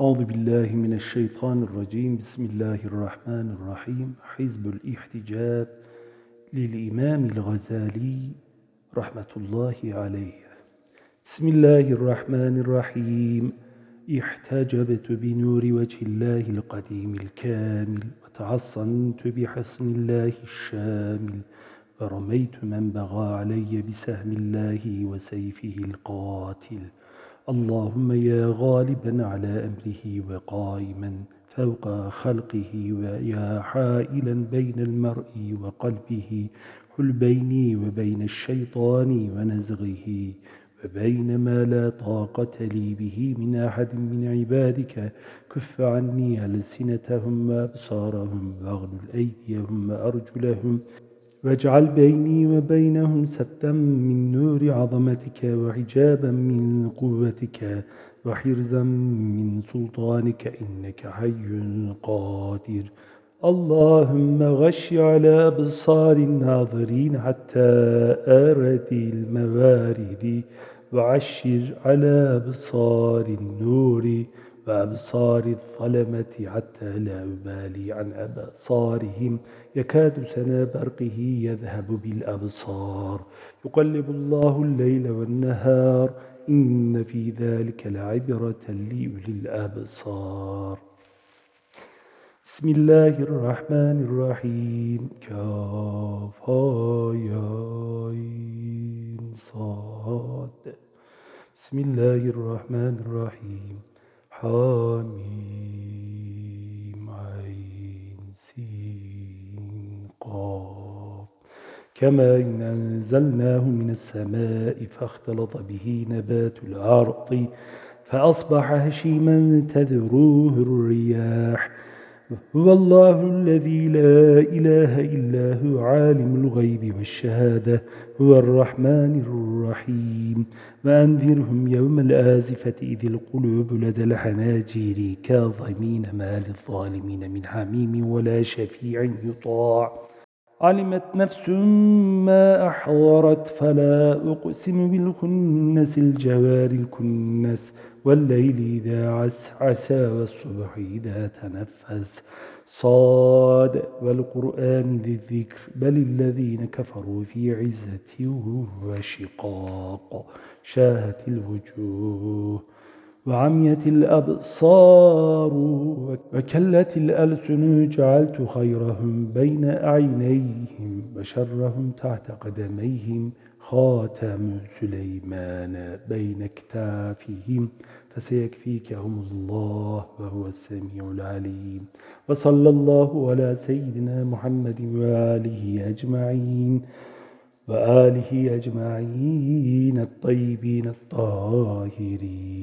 أعوذ بالله من الشيطان الرجيم. بسم الله الرحمن الرحيم. حزب الاحتجاب للإمام الغزالي رحمة الله عليه. بسم الله الرحمن الرحيم. احتجبت بنور وجه الله القديم الكامل وتعصنت بحصن الله الشامل فرميت من بغى علي بسهم الله وسيفه القاتل. اللهم يا غالبا على أمره وقائما فوق خلقه ويا حائلا بين المرء وقلبه حل بيني وبين الشيطان ونزغه وبين ما لا طاقة لي به من أحد من عبادك. كف عني ألسنتهم وأبصارهم وأغلل أيديهم وأرجلهم. واجعل بيني وبينهم ستا من نور عظمتك وحجابا من قوتك وحرزا من سلطانك إنك حي قادر. اللهم غش على أبصار الناظرين حتى أرد الموارد وعشر على أبصار النور. وأبصار الظلمة حتى لا أبالي عن أبصارهم. يكاد سنا برقه يذهب بالأبصار. يقلب الله الليل والنهار. إن في ذلك لعبرة لأولي الأبصار. بسم الله الرحمن الرحيم. كافا صاد. بسم الله الرحمن الرحيم. حاميم عين سين قاف كما إن أنزلناه من السماء فاختلط به نبات الأرض فأصبح هشيما تذروه الرياح هو الله الذي لا إله إلا هو عالم الغيب والشهادة هو الرحمن الرحيم. وأنذرهم يوم الآزفة إذ القلوب لدى الحناجر كاظمين ما للظالمين من حميم ولا شفيع يطاع. علمت نفس ما أحضرت فلا أقسم بالكنس الجوار الكنس والليل إذا عس عسى والصبح إذا تنفس. صاد والقرآن ذي الذكر بل الذين كفروا في عزة وشقاق شاهت الوجوه. وعميت الأبصار وكلت الألسن جعلت خيرهم بين أعينيهم وشرهم تحت قدميهم خاتم سليمان بين اكتافهم فسيكفيكهم الله وهو السميع العليم وصلى الله على سيدنا محمد وآله أجمعين وآله أجمعين الطيبين الطاهرين